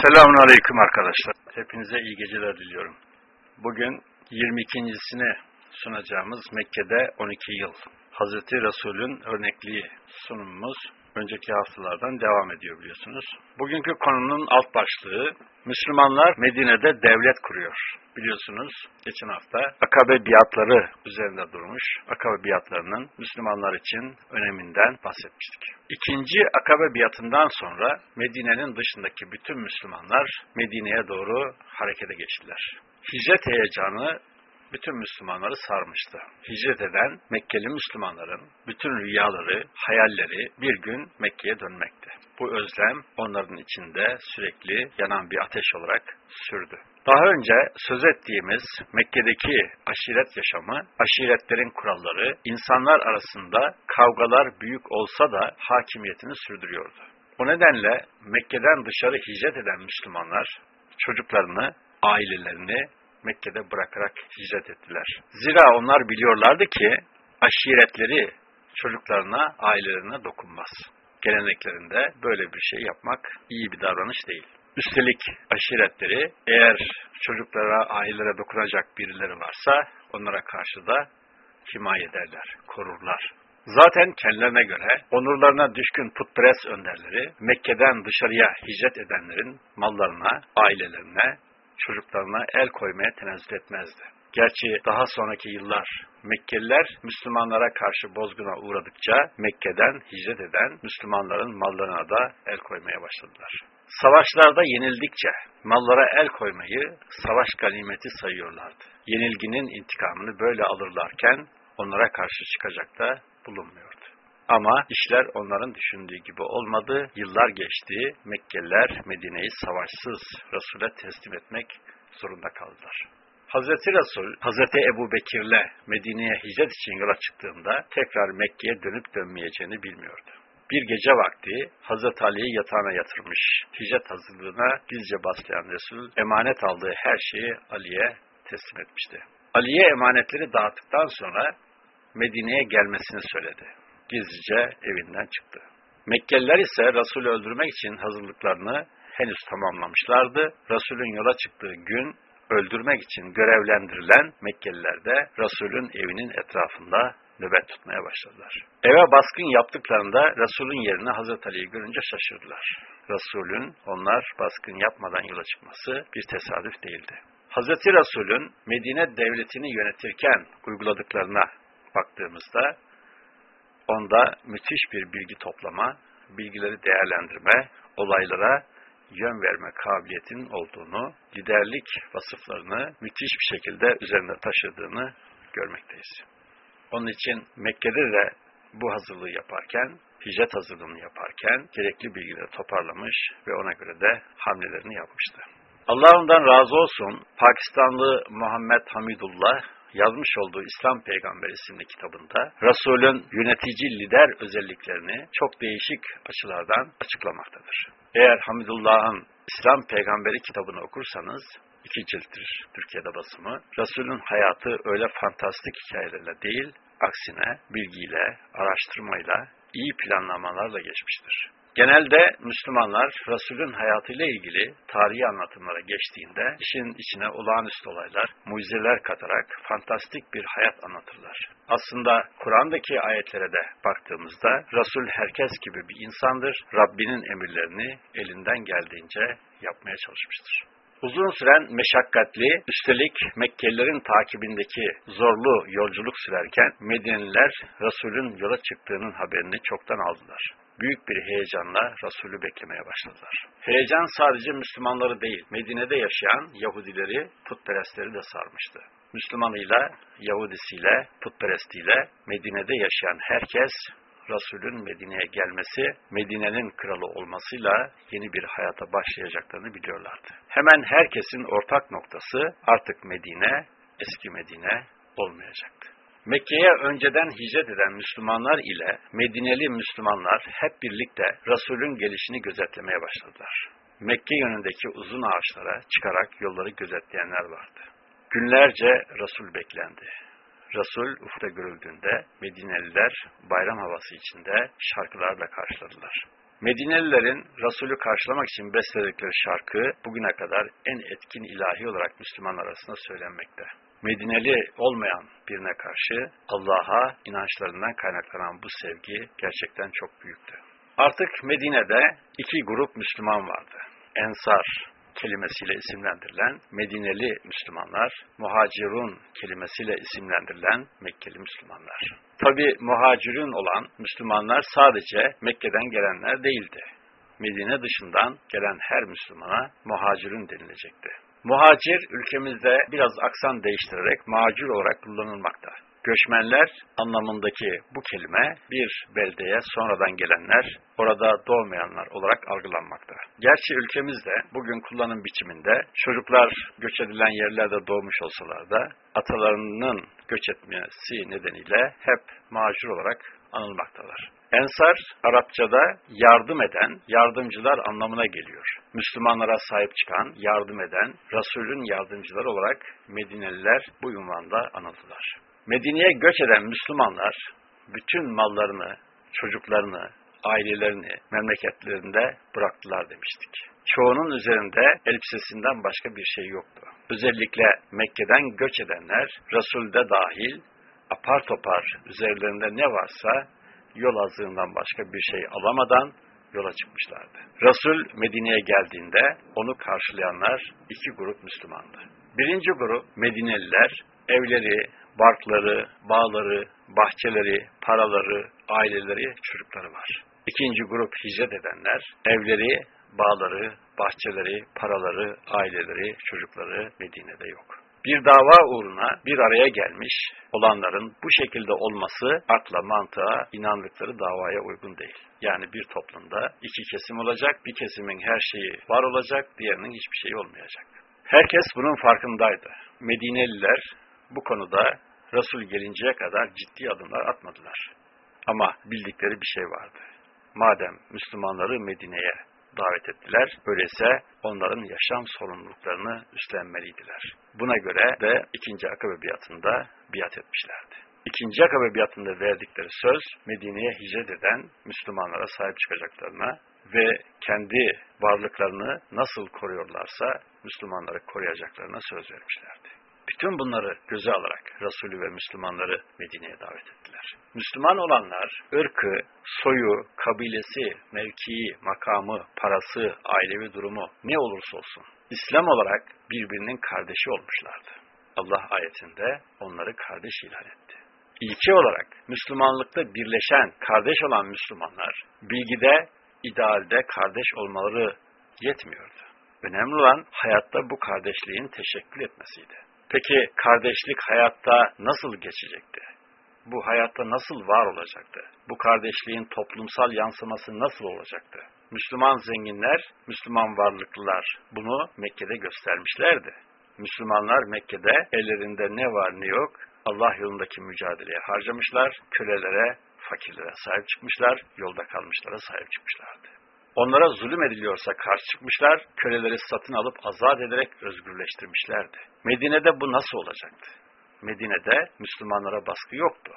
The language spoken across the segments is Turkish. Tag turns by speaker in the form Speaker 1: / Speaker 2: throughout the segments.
Speaker 1: Selamun Aleyküm arkadaşlar. Hepinize iyi geceler diliyorum. Bugün 22.sini sunacağımız Mekke'de 12 yıl. Hazreti Resul'ün örnekliği sunumumuz önceki haftalardan devam ediyor biliyorsunuz. Bugünkü konunun alt başlığı Müslümanlar Medine'de devlet kuruyor. Biliyorsunuz geçen hafta Akabe biatları üzerinde durmuş. Akabe biatlarının Müslümanlar için öneminden bahsetmiştik. İkinci Akabe biatından sonra Medine'nin dışındaki bütün Müslümanlar Medine'ye doğru harekete geçtiler. Hicret heyecanı bütün Müslümanları sarmıştı. Hicret eden Mekkeli Müslümanların bütün rüyaları, hayalleri bir gün Mekke'ye dönmekti. Bu özlem onların içinde sürekli yanan bir ateş olarak sürdü. Daha önce söz ettiğimiz Mekke'deki aşiret yaşamı, aşiretlerin kuralları, insanlar arasında kavgalar büyük olsa da hakimiyetini sürdürüyordu. O nedenle Mekke'den dışarı hicret eden Müslümanlar çocuklarını, ailelerini Mekke'de bırakarak hicret ettiler. Zira onlar biliyorlardı ki aşiretleri çocuklarına, ailelerine dokunmaz. Geleneklerinde böyle bir şey yapmak iyi bir davranış değil. Üstelik aşiretleri eğer çocuklara, ailelere dokunacak birileri varsa onlara karşı da himaye ederler, korurlar. Zaten kendilerine göre onurlarına düşkün putperest önderleri Mekke'den dışarıya hicret edenlerin mallarına, ailelerine, çocuklarına el koymaya tenezzül etmezdi. Gerçi daha sonraki yıllar Mekkeliler Müslümanlara karşı bozguna uğradıkça Mekke'den hicret eden Müslümanların mallarına da el koymaya başladılar. Savaşlarda yenildikçe mallara el koymayı savaş ganimeti sayıyorlardı. Yenilginin intikamını böyle alırlarken onlara karşı çıkacak da bulunmuyordu. Ama işler onların düşündüğü gibi olmadı. Yıllar geçti. Mekkeliler Medine'yi savaşsız Resul'e teslim etmek zorunda kaldılar. Hazreti Resul, Hazreti Ebu Bekir'le Medine'ye hicret için yola çıktığında tekrar Mekke'ye dönüp dönmeyeceğini bilmiyordu. Bir gece vakti Hazreti Ali'yi yatağına yatırmış. Hicret hazırlığına gizlice başlayan Resul, emanet aldığı her şeyi Ali'ye teslim etmişti. Ali'ye emanetleri dağıttıktan sonra Medine'ye gelmesini söyledi gizlice evinden çıktı. Mekkeliler ise Resulü öldürmek için hazırlıklarını henüz tamamlamışlardı. Resulün yola çıktığı gün öldürmek için görevlendirilen Mekkeliler de Resulün evinin etrafında nöbet tutmaya başladılar. Eve baskın yaptıklarında Resulün yerine Hazreti Ali'yi görünce şaşırdılar. Resulün onlar baskın yapmadan yola çıkması bir tesadüf değildi. Hazreti Resulün Medine devletini yönetirken uyguladıklarına baktığımızda onda müthiş bir bilgi toplama, bilgileri değerlendirme, olaylara yön verme kabiliyetinin olduğunu, liderlik vasıflarını müthiş bir şekilde üzerinde taşıdığını görmekteyiz. Onun için Mekke'de de bu hazırlığı yaparken, hicret hazırlığını yaparken gerekli bilgileri toparlamış ve ona göre de hamlelerini yapmıştı. Allah ondan razı olsun Pakistanlı Muhammed Hamidullah yazmış olduğu İslam Peygamberi isimli kitabında Resulün yönetici lider özelliklerini çok değişik açılardan açıklamaktadır. Eğer Hamidullah'ın İslam Peygamberi kitabını okursanız iki cilttir Türkiye'de basımı. Resulün hayatı öyle fantastik hikayelerle değil, aksine bilgiyle, araştırmayla, iyi planlamalarla geçmiştir. Genelde Müslümanlar Resulün hayatıyla ilgili tarihi anlatımlara geçtiğinde işin içine olağanüstü olaylar, mucizeler katarak fantastik bir hayat anlatırlar. Aslında Kur'an'daki ayetlere de baktığımızda Resul herkes gibi bir insandır. Rabbinin emirlerini elinden geldiğince yapmaya çalışmıştır. Uzun süren meşakkatli, üstelik Mekkelilerin takibindeki zorlu yolculuk sürerken Medineliler Resul'ün yola çıktığının haberini çoktan aldılar büyük bir heyecanla Resulü beklemeye başladılar. Heyecan sadece Müslümanları değil, Medine'de yaşayan Yahudileri, putperestleri de sarmıştı. Müslümanıyla, Yahudisiyle, putperestiyle Medine'de yaşayan herkes Resulün Medine'ye gelmesi, Medine'nin kralı olmasıyla yeni bir hayata başlayacaklarını biliyorlardı. Hemen herkesin ortak noktası artık Medine, eski Medine olmayacaktı. Mekke'ye önceden hicret eden Müslümanlar ile Medineli Müslümanlar hep birlikte Resul'ün gelişini gözetlemeye başladılar. Mekke yönündeki uzun ağaçlara çıkarak yolları gözetleyenler vardı. Günlerce Resul beklendi. Resul ufukta görüldüğünde Medineliler bayram havası içinde şarkılarla karşıladılar. Medinelilerin Resulü karşılamak için besledikleri şarkı bugüne kadar en etkin ilahi olarak Müslüman arasında söylenmekte. Medineli olmayan birine karşı Allah'a inançlarından kaynaklanan bu sevgi gerçekten çok büyüktü. Artık Medine'de iki grup Müslüman vardı. Ensar kelimesiyle isimlendirilen Medineli Müslümanlar, muhacirun kelimesiyle isimlendirilen Mekkeli Müslümanlar. Tabi muhacirun olan Müslümanlar sadece Mekke'den gelenler değildi. Medine dışından gelen her Müslümana muhacirun denilecekti. Muhacir ülkemizde biraz aksan değiştirerek macir olarak kullanılmakta. Göçmenler anlamındaki bu kelime bir beldeye sonradan gelenler, orada doğmayanlar olarak algılanmakta. Gerçi ülkemizde bugün kullanım biçiminde çocuklar göç edilen yerlerde doğmuş olsalar da atalarının göç etmesi nedeniyle hep macir olarak anılmaktalar. Ensar, Arapçada yardım eden, yardımcılar anlamına geliyor. Müslümanlara sahip çıkan, yardım eden, Resulün yardımcıları olarak Medineliler bu ünvanda anıldılar. Medine'ye göç eden Müslümanlar bütün mallarını, çocuklarını, ailelerini memleketlerinde bıraktılar demiştik. Çoğunun üzerinde elbisesinden başka bir şey yoktu. Özellikle Mekke'den göç edenler, Resul'de dahil, apar topar üzerlerinde ne varsa yol azığından başka bir şey alamadan yola çıkmışlardı. Resul Medine'ye geldiğinde onu karşılayanlar iki grup Müslümandı. Birinci grup Medineliler evleri, barkları, bağları, bahçeleri, paraları, aileleri, çocukları var. İkinci grup hicret edenler, evleri, bağları, bahçeleri, paraları, aileleri, çocukları Medine'de yok. Bir dava uğruna bir araya gelmiş olanların bu şekilde olması akla, mantığa, inandıkları davaya uygun değil. Yani bir toplumda iki kesim olacak, bir kesimin her şeyi var olacak, diğerinin hiçbir şeyi olmayacak. Herkes bunun farkındaydı. Medineliler bu konuda Resul gelinceye kadar ciddi adımlar atmadılar. Ama bildikleri bir şey vardı. Madem Müslümanları Medine'ye davet ettiler, öyleyse onların yaşam sorumluluklarını üstlenmeliydiler. Buna göre de ikinci akabe biatında biat etmişlerdi. İkinci akabe biatında verdikleri söz Medine'ye hicret eden Müslümanlara sahip çıkacaklarına ve kendi varlıklarını nasıl koruyorlarsa Müslümanları koruyacaklarına söz vermişlerdi. Bütün bunları göze alarak Resulü ve Müslümanları Medine'ye davet ettiler. Müslüman olanlar ırkı, soyu, kabilesi, mevkii, makamı, parası, ailevi durumu ne olursa olsun İslam olarak birbirinin kardeşi olmuşlardı. Allah ayetinde onları kardeş ilan etti. İlke olarak Müslümanlıkta birleşen, kardeş olan Müslümanlar bilgide, idealde kardeş olmaları yetmiyordu. Önemli olan hayatta bu kardeşliğin teşekkül etmesiydi. Peki kardeşlik hayatta nasıl geçecekti? Bu hayatta nasıl var olacaktı? Bu kardeşliğin toplumsal yansıması nasıl olacaktı? Müslüman zenginler, Müslüman varlıklılar bunu Mekke'de göstermişlerdi. Müslümanlar Mekke'de ellerinde ne var ne yok Allah yolundaki mücadeleye harcamışlar, kölelere, fakirlere sahip çıkmışlar, yolda kalmışlara sahip çıkmışlardı. Onlara zulüm ediliyorsa karşı çıkmışlar, köleleri satın alıp azat ederek özgürleştirmişlerdi. Medine'de bu nasıl olacaktı? Medine'de Müslümanlara baskı yoktu.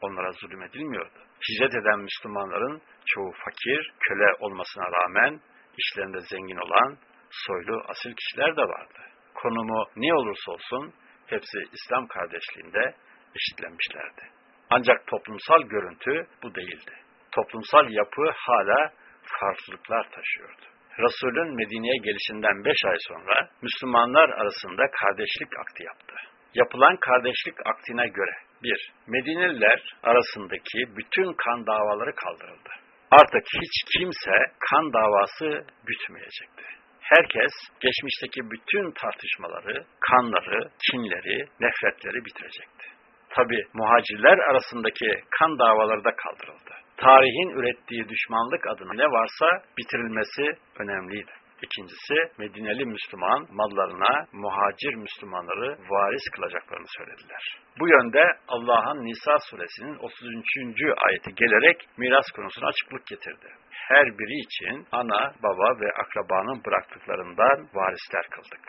Speaker 1: Onlara zulüm edilmiyordu. Hicret eden Müslümanların çoğu fakir, köle olmasına rağmen işlerinde zengin olan soylu, asil kişiler de vardı. Konumu ne olursa olsun hepsi İslam kardeşliğinde eşitlenmişlerdi. Ancak toplumsal görüntü bu değildi. Toplumsal yapı hala farklılıklar taşıyordu. Resulün Medine'ye gelişinden beş ay sonra Müslümanlar arasında kardeşlik akti yaptı. Yapılan kardeşlik aktine göre bir, Medineliler arasındaki bütün kan davaları kaldırıldı. Artık hiç kimse kan davası gütmeyecekti. Herkes geçmişteki bütün tartışmaları, kanları, kinleri, nefretleri bitirecekti. Tabi muhacirler arasındaki kan davaları da kaldırıldı tarihin ürettiği düşmanlık adına ne varsa bitirilmesi önemliydi. İkincisi Medineli Müslüman mallarına muhacir Müslümanları varis kılacaklarını söylediler. Bu yönde Allah'ın Nisa suresinin 33. ayeti gelerek miras konusuna açıklık getirdi. Her biri için ana, baba ve akrabanın bıraktıklarından varisler kıldık.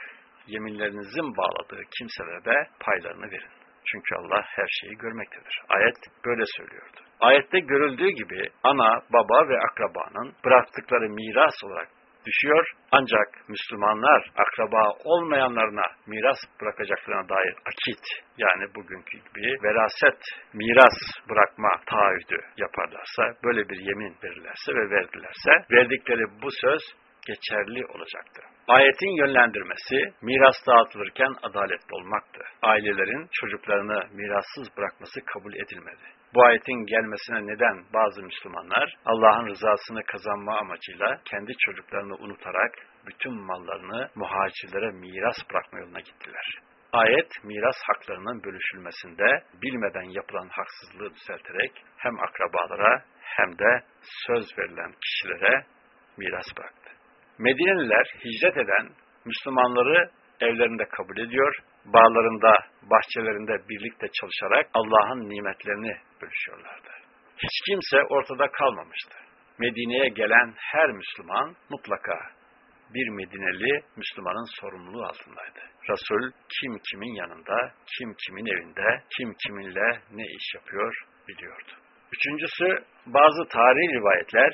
Speaker 1: Yeminlerinizin bağladığı kimselere de paylarını verin. Çünkü Allah her şeyi görmektedir. Ayet böyle söylüyordu. Ayette görüldüğü gibi ana, baba ve akrabanın bıraktıkları miras olarak düşüyor. Ancak Müslümanlar akraba olmayanlarına miras bırakacaklarına dair akit yani bugünkü gibi veraset, miras bırakma taahhüdü yaparlarsa, böyle bir yemin verirlerse ve verdilerse verdikleri bu söz geçerli olacaktı. Ayetin yönlendirmesi miras dağıtılırken adaletli olmaktı. Ailelerin çocuklarını mirassız bırakması kabul edilmedi. Bu ayetin gelmesine neden bazı Müslümanlar Allah'ın rızasını kazanma amacıyla kendi çocuklarını unutarak bütün mallarını muhacirlere miras bırakma yoluna gittiler. Ayet miras haklarının bölüşülmesinde bilmeden yapılan haksızlığı düzelterek hem akrabalara hem de söz verilen kişilere miras bıraktı. Medineliler hicret eden Müslümanları evlerinde kabul ediyor, bağlarında, bahçelerinde birlikte çalışarak Allah'ın nimetlerini bölüşüyorlardı. Hiç kimse ortada kalmamıştı. Medine'ye gelen her Müslüman mutlaka bir Medineli Müslümanın sorumluluğu altındaydı. Resul kim kimin yanında, kim kimin evinde, kim kiminle ne iş yapıyor biliyordu. Üçüncüsü bazı tarihi rivayetler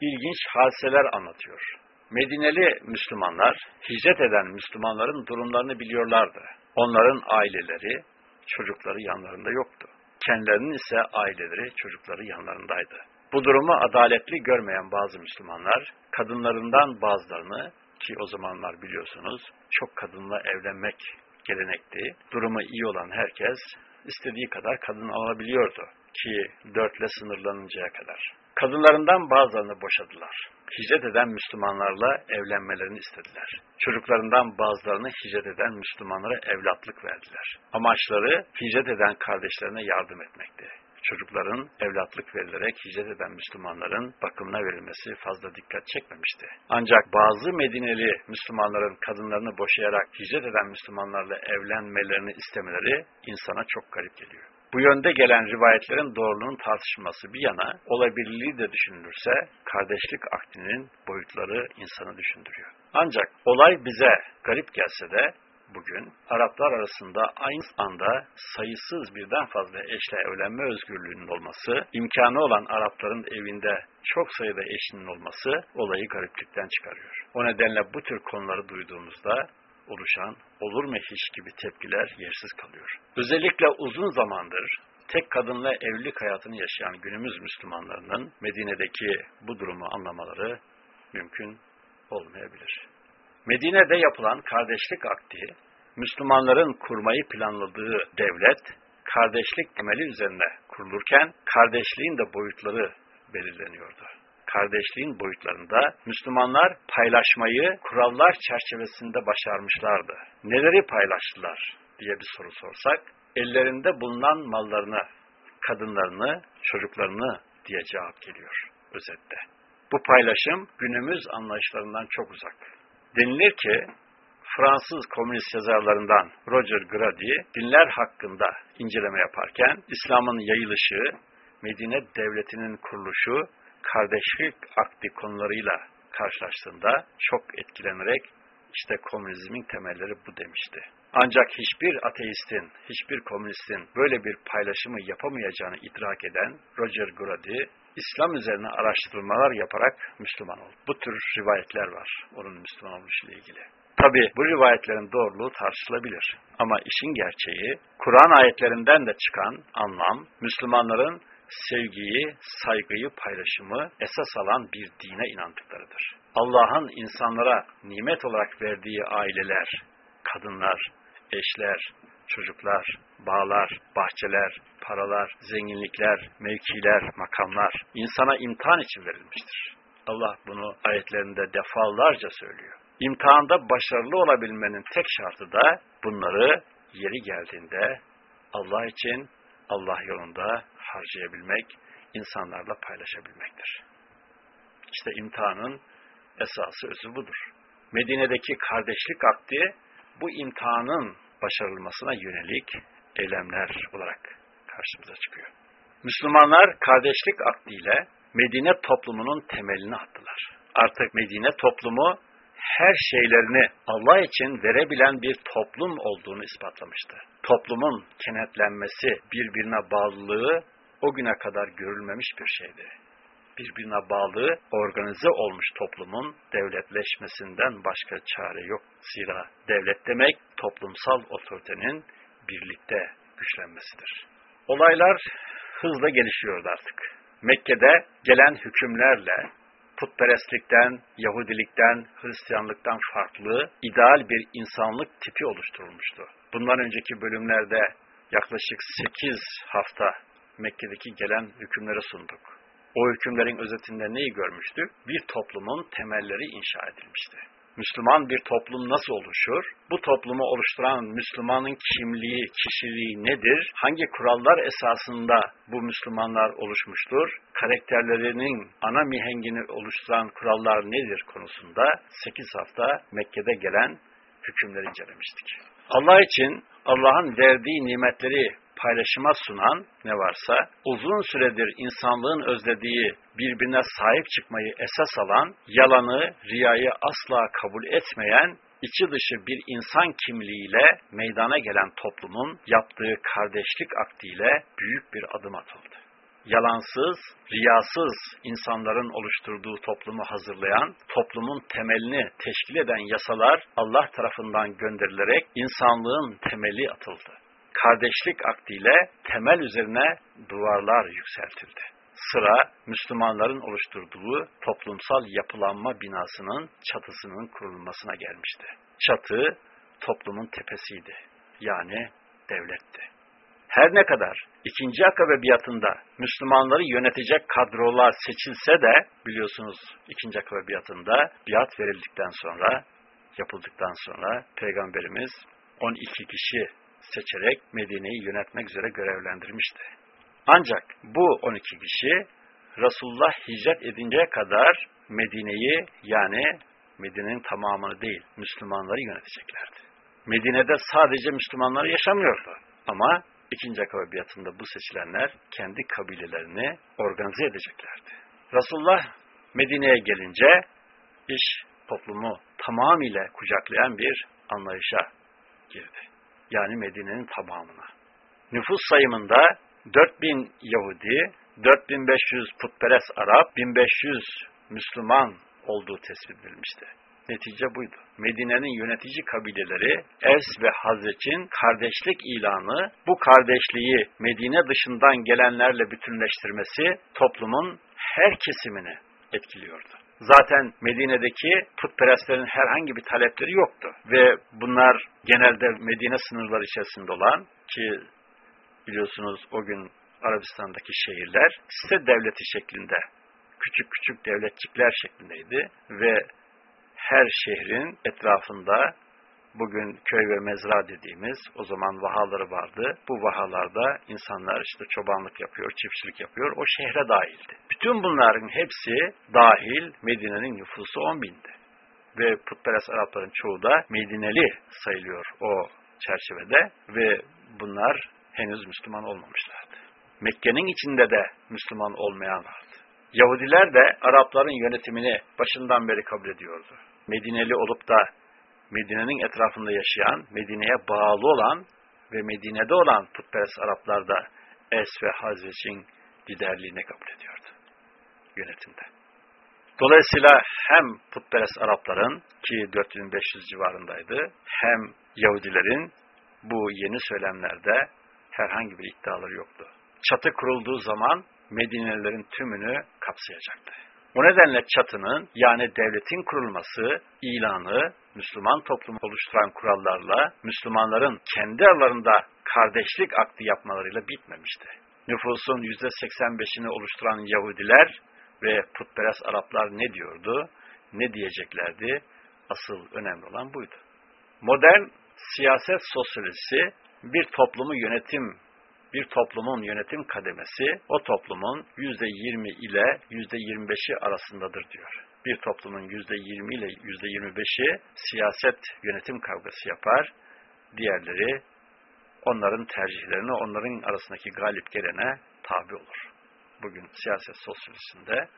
Speaker 1: ilginç hadiseler anlatıyor. Medineli Müslümanlar, hicret eden Müslümanların durumlarını biliyorlardı. Onların aileleri, çocukları yanlarında yoktu. Kendilerinin ise aileleri, çocukları yanlarındaydı. Bu durumu adaletli görmeyen bazı Müslümanlar, kadınlarından bazılarını, ki o zamanlar biliyorsunuz çok kadınla evlenmek gelenekti. Durumu iyi olan herkes istediği kadar kadın alabiliyordu ki dörtle sınırlanıncaya kadar. Kadınlarından bazılarını boşadılar. Hicret eden Müslümanlarla evlenmelerini istediler. Çocuklarından bazılarını hicret eden Müslümanlara evlatlık verdiler. Amaçları hicret eden kardeşlerine yardım etmekti. Çocukların evlatlık verilerek hicret eden Müslümanların bakımına verilmesi fazla dikkat çekmemişti. Ancak bazı Medineli Müslümanların kadınlarını boşayarak hicret eden Müslümanlarla evlenmelerini istemeleri insana çok garip geliyor. Bu yönde gelen rivayetlerin doğruluğunun tartışılması bir yana, olabilirliği de düşünülürse, kardeşlik aktinin boyutları insanı düşündürüyor. Ancak olay bize garip gelse de, bugün Araplar arasında aynı anda sayısız birden fazla eşle evlenme özgürlüğünün olması, imkanı olan Arapların evinde çok sayıda eşinin olması olayı gariplikten çıkarıyor. O nedenle bu tür konuları duyduğumuzda oluşan olur mu hiç gibi tepkiler yersiz kalıyor. Özellikle uzun zamandır tek kadınla evlilik hayatını yaşayan günümüz Müslümanlarının Medine'deki bu durumu anlamaları mümkün olmayabilir. Medine'de yapılan kardeşlik akti, Müslümanların kurmayı planladığı devlet, kardeşlik temeli üzerine kurulurken kardeşliğin de boyutları belirleniyordu kardeşliğin boyutlarında Müslümanlar paylaşmayı kurallar çerçevesinde başarmışlardı. Neleri paylaştılar diye bir soru sorsak, ellerinde bulunan mallarını, kadınlarını, çocuklarını diye cevap geliyor özette. Bu paylaşım günümüz anlayışlarından çok uzak. Denilir ki Fransız komünist yazarlarından Roger Grady dinler hakkında inceleme yaparken İslam'ın yayılışı, Medine devletinin kuruluşu kardeşlik akdi konularıyla karşılaştığında çok etkilenerek işte komünizmin temelleri bu demişti. Ancak hiçbir ateistin, hiçbir komünistin böyle bir paylaşımı yapamayacağını idrak eden Roger Grady, İslam üzerine araştırmalar yaparak Müslüman oldu. Bu tür rivayetler var onun Müslüman oluşuyla ilgili. Tabi bu rivayetlerin doğruluğu tartışılabilir. Ama işin gerçeği, Kur'an ayetlerinden de çıkan anlam, Müslümanların sevgiyi, saygıyı, paylaşımı esas alan bir dine inandıklarıdır. Allah'ın insanlara nimet olarak verdiği aileler, kadınlar, eşler, çocuklar, bağlar, bahçeler, paralar, zenginlikler, mevkiler, makamlar insana imtihan için verilmiştir. Allah bunu ayetlerinde defalarca söylüyor. İmtihanda başarılı olabilmenin tek şartı da bunları yeri geldiğinde Allah için, Allah yolunda harcayabilmek, insanlarla paylaşabilmektir. İşte imtihanın esası özü budur. Medine'deki kardeşlik akdi bu imtihanın başarılmasına yönelik eylemler olarak karşımıza çıkıyor. Müslümanlar kardeşlik akdiyle Medine toplumunun temelini attılar. Artık Medine toplumu her şeylerini Allah için verebilen bir toplum olduğunu ispatlamıştı. Toplumun kenetlenmesi, birbirine bağlılığı o güne kadar görülmemiş bir şeydi. Birbirine bağlı, organize olmuş toplumun devletleşmesinden başka çare yok. Zira devlet demek toplumsal otoritenin birlikte güçlenmesidir. Olaylar hızla gelişiyordu artık. Mekke'de gelen hükümlerle putperestlikten, Yahudilikten, Hristiyanlıktan farklı ideal bir insanlık tipi oluşturulmuştu. Bundan önceki bölümlerde yaklaşık 8 hafta Mekke'deki gelen hükümlere sunduk. O hükümlerin özetinde neyi görmüştük? Bir toplumun temelleri inşa edilmişti. Müslüman bir toplum nasıl oluşur? Bu toplumu oluşturan Müslümanın kimliği, kişiliği nedir? Hangi kurallar esasında bu Müslümanlar oluşmuştur? Karakterlerinin ana mihengini oluşturan kurallar nedir konusunda 8 hafta Mekke'de gelen hükümleri incelemiştik. Allah için Allah'ın verdiği nimetleri paylaşıma sunan ne varsa, uzun süredir insanlığın özlediği birbirine sahip çıkmayı esas alan, yalanı, riyayı asla kabul etmeyen, içi dışı bir insan kimliğiyle meydana gelen toplumun yaptığı kardeşlik aktiyle büyük bir adım atıldı. Yalansız, riyasız insanların oluşturduğu toplumu hazırlayan, toplumun temelini teşkil eden yasalar Allah tarafından gönderilerek insanlığın temeli atıldı kardeşlik akdiyle temel üzerine duvarlar yükseltildi. Sıra Müslümanların oluşturduğu toplumsal yapılanma binasının çatısının kurulmasına gelmişti. Çatı toplumun tepesiydi. Yani devletti. Her ne kadar ikinci akabe biatında Müslümanları yönetecek kadrolar seçilse de biliyorsunuz ikinci akabe biatında biat verildikten sonra yapıldıktan sonra Peygamberimiz 12 kişi seçerek Medine'yi yönetmek üzere görevlendirmişti. Ancak bu 12 kişi Resulullah hicret edinceye kadar Medine'yi yani Medine'nin tamamını değil Müslümanları yöneteceklerdi. Medine'de sadece Müslümanlar yaşamıyordu. Ama ikinci akabiyatında bu seçilenler kendi kabilelerini organize edeceklerdi. Resulullah Medine'ye gelince iş toplumu tamamıyla kucaklayan bir anlayışa girdi yani Medine'nin tamamına. Nüfus sayımında 4000 Yahudi, 4500 putperest Arap, 1500 Müslüman olduğu tespit edilmişti. Netice buydu. Medine'nin yönetici kabileleri Evs ve Hazreç'in kardeşlik ilanı bu kardeşliği Medine dışından gelenlerle bütünleştirmesi toplumun her kesimini etkiliyordu. Zaten Medine'deki putperestlerin herhangi bir talepleri yoktu. Ve bunlar genelde Medine sınırları içerisinde olan ki biliyorsunuz o gün Arabistan'daki şehirler site devleti şeklinde küçük küçük devletçikler şeklindeydi ve her şehrin etrafında bugün köy ve mezra dediğimiz o zaman vahaları vardı. Bu vahalarda insanlar işte çobanlık yapıyor, çiftçilik yapıyor. O şehre dahildi. Bütün bunların hepsi dahil Medine'nin nüfusu 10 bindi. Ve putperest Arapların çoğu da Medineli sayılıyor o çerçevede ve bunlar henüz Müslüman olmamışlardı. Mekke'nin içinde de Müslüman olmayan vardı. Yahudiler de Arapların yönetimini başından beri kabul ediyordu. Medineli olup da Medine'nin etrafında yaşayan, Medine'ye bağlı olan ve Medine'de olan putperest Araplar da Es ve Hazreç'in liderliğini kabul ediyordu yönetimde. Dolayısıyla hem putperest Arapların ki 4500 civarındaydı hem Yahudilerin bu yeni söylemlerde herhangi bir iddiaları yoktu. Çatı kurulduğu zaman Medinelilerin tümünü kapsayacaktı. O nedenle çatının yani devletin kurulması, ilanı, Müslüman toplumu oluşturan kurallarla Müslümanların kendi aralarında kardeşlik akti yapmalarıyla bitmemişti. Nüfusun %85'ini oluşturan Yahudiler ve putperest Araplar ne diyordu, ne diyeceklerdi? Asıl önemli olan buydu. Modern siyaset sosyolojisi bir toplumu yönetim bir toplumun yönetim kademesi o toplumun %20 ile %25'i arasındadır diyor. Bir toplumun %20 ile %25'i siyaset yönetim kavgası yapar. Diğerleri onların tercihlerine, onların arasındaki galip gelene tabi olur. Bugün siyaset sosyolojisinde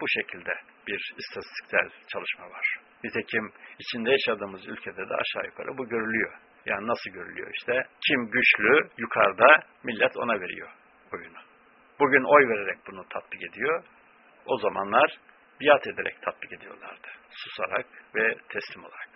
Speaker 1: bu şekilde bir istatistiksel çalışma var. Nitekim içinde yaşadığımız ülkede de aşağı yukarı bu görülüyor. Yani nasıl görülüyor işte? Kim güçlü yukarıda millet ona veriyor oyunu. Bugün oy vererek bunu tatbik ediyor. O zamanlar biat ederek tatbik ediyorlardı. Susarak ve teslim olarak.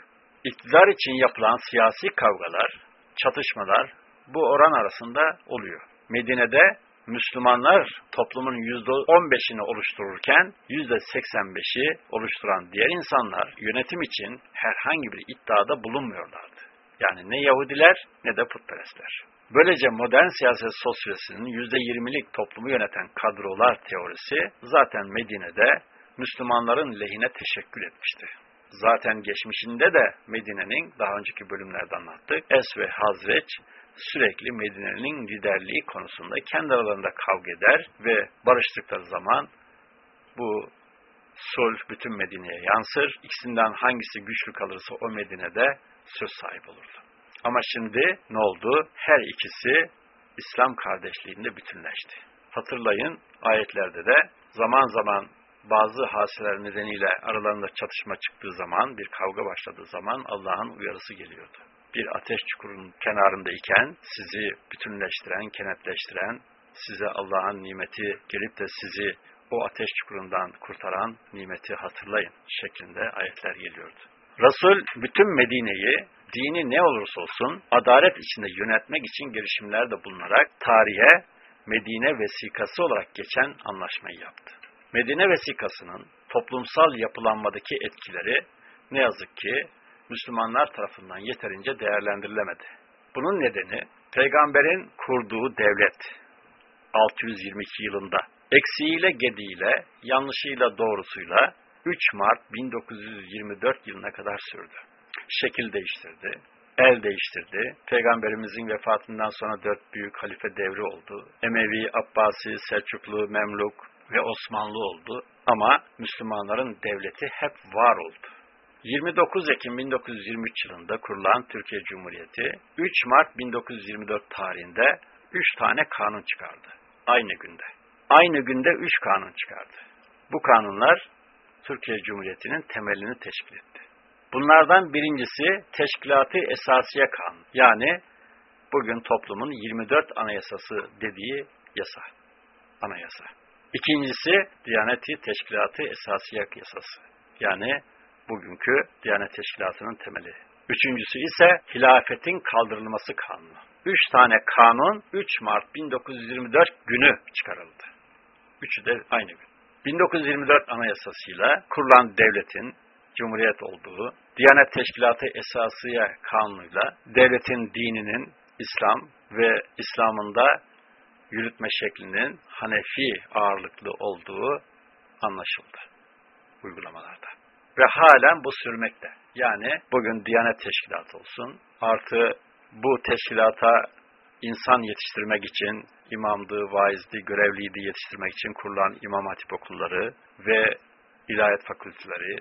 Speaker 1: İktidar için yapılan siyasi kavgalar, çatışmalar bu oran arasında oluyor. Medine'de Müslümanlar toplumun %15'ini oluştururken %85'i oluşturan diğer insanlar yönetim için herhangi bir iddiada bulunmuyorlardı. Yani ne Yahudiler ne de putperestler. Böylece modern siyaset sosyolojisinin %20'lik toplumu yöneten kadrolar teorisi zaten Medine'de Müslümanların lehine teşekkül etmişti. Zaten geçmişinde de Medine'nin daha önceki bölümlerde anlattık. Es ve Hazreç sürekli Medine'nin liderliği konusunda kendi aralarında kavga eder ve barıştıkları zaman bu sulh bütün Medine'ye yansır. İkisinden hangisi güçlü kalırsa o Medine'de söz sahibi olurdu. Ama şimdi ne oldu? Her ikisi İslam kardeşliğinde bütünleşti. Hatırlayın ayetlerde de zaman zaman bazı hasiler nedeniyle aralarında çatışma çıktığı zaman, bir kavga başladığı zaman Allah'ın uyarısı geliyordu. Bir ateş çukurunun kenarındayken sizi bütünleştiren, kenetleştiren, size Allah'ın nimeti gelip de sizi o ateş çukurundan kurtaran nimeti hatırlayın şeklinde ayetler geliyordu. Resul bütün Medine'yi dini ne olursa olsun adalet içinde yönetmek için girişimlerde bulunarak tarihe Medine vesikası olarak geçen anlaşmayı yaptı. Medine vesikasının toplumsal yapılanmadaki etkileri ne yazık ki Müslümanlar tarafından yeterince değerlendirilemedi. Bunun nedeni peygamberin kurduğu devlet 622 yılında eksiğiyle gediğiyle, yanlışıyla doğrusuyla 3 Mart 1924 yılına kadar sürdü. Şekil değiştirdi, el değiştirdi. Peygamberimizin vefatından sonra dört büyük halife devri oldu. Emevi, Abbasi, Selçuklu, Memluk ve Osmanlı oldu. Ama Müslümanların devleti hep var oldu. 29 Ekim 1923 yılında kurulan Türkiye Cumhuriyeti 3 Mart 1924 tarihinde 3 tane kanun çıkardı. Aynı günde. Aynı günde 3 kanun çıkardı. Bu kanunlar Türkiye Cumhuriyeti'nin temelini teşkil etti. Bunlardan birincisi Teşkilatı Esasiye Kanunu. Yani bugün toplumun 24 anayasası dediği yasa. Anayasa. İkincisi Diyaneti Teşkilatı Esasiye Yasası. Yani bugünkü Diyanet Teşkilatı'nın temeli. Üçüncüsü ise hilafetin kaldırılması kanunu. Üç tane kanun 3 Mart 1924 günü çıkarıldı. Üçü de aynı gün. 1924 Anayasasıyla kurulan devletin Cumhuriyet olduğu, Diyanet Teşkilatı esasıya kanunuyla devletin dininin İslam ve İslam'ında yürütme şeklinin Hanefi ağırlıklı olduğu anlaşıldı uygulamalarda. Ve halen bu sürmekte. Yani bugün Diyanet Teşkilatı olsun, artı bu teşkilata insan yetiştirmek için imamdı, vaizdi, görevliydi yetiştirmek için kurulan imam hatip okulları ve ilahiyat fakülteleri,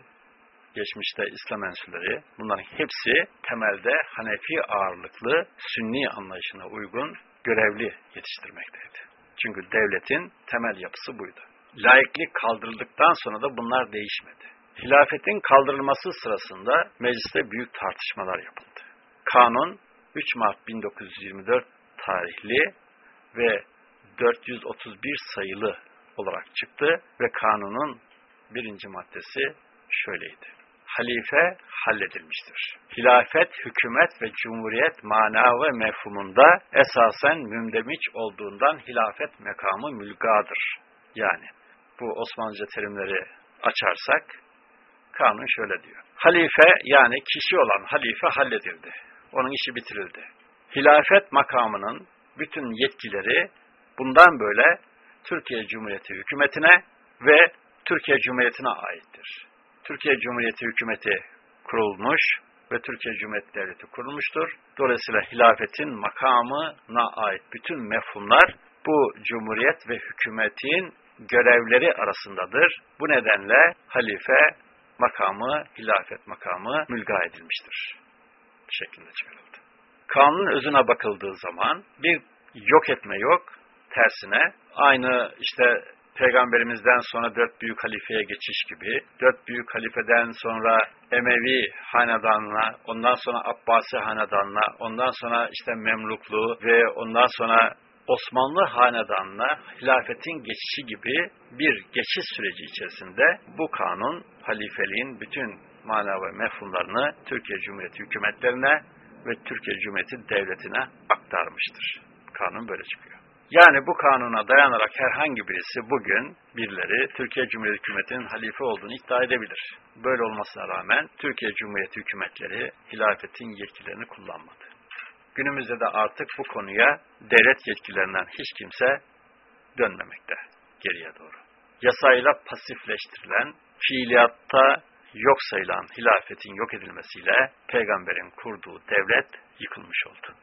Speaker 1: geçmişte İslam enstitüleri, bunların hepsi temelde Hanefi ağırlıklı, Sünni anlayışına uygun görevli yetiştirmekteydi. Çünkü devletin temel yapısı buydu. Laiklik kaldırıldıktan sonra da bunlar değişmedi. Hilafetin kaldırılması sırasında mecliste büyük tartışmalar yapıldı. Kanun 3 Mart 1924 tarihli ve 431 sayılı olarak çıktı ve kanunun birinci maddesi şöyleydi. Halife halledilmiştir. Hilafet, hükümet ve cumhuriyet mana ve mefhumunda esasen mümdemiç olduğundan hilafet mekamı mülgadır. Yani bu Osmanlıca terimleri açarsak kanun şöyle diyor. Halife yani kişi olan halife halledildi. Onun işi bitirildi. Hilafet makamının bütün yetkileri bundan böyle Türkiye Cumhuriyeti hükümetine ve Türkiye Cumhuriyeti'ne aittir. Türkiye Cumhuriyeti hükümeti kurulmuş ve Türkiye Cumhuriyeti Devleti kurulmuştur. Dolayısıyla hilafetin makamına ait bütün mefhumlar bu cumhuriyet ve hükümetin görevleri arasındadır. Bu nedenle halife makamı, hilafet makamı mülga edilmiştir. Şeklinde çıkarıldı. Kanunun özüne bakıldığı zaman bir yok etme yok, tersine aynı işte Peygamberimizden sonra dört büyük halifeye geçiş gibi, dört büyük halifeden sonra Emevi hanedanına, ondan sonra Abbasi hanedanına, ondan sonra işte Memluklu ve ondan sonra Osmanlı hanedanına hilafetin geçişi gibi bir geçiş süreci içerisinde bu kanun halifeliğin bütün mana ve mefhumlarını Türkiye Cumhuriyeti hükümetlerine ve Türkiye Cumhuriyeti devletine aktarmıştır. Kanun böyle çıkıyor. Yani bu kanuna dayanarak herhangi birisi bugün birileri Türkiye Cumhuriyeti hükümetinin halife olduğunu iddia edebilir. Böyle olmasına rağmen Türkiye Cumhuriyeti hükümetleri hilafetin yetkilerini kullanmadı. Günümüzde de artık bu konuya devlet yetkilerinden hiç kimse dönmemekte geriye doğru. Yasayla pasifleştirilen, fiiliyatta yok sayılan hilafetin yok edilmesiyle peygamberin kurduğu devlet yıkılmış oldu.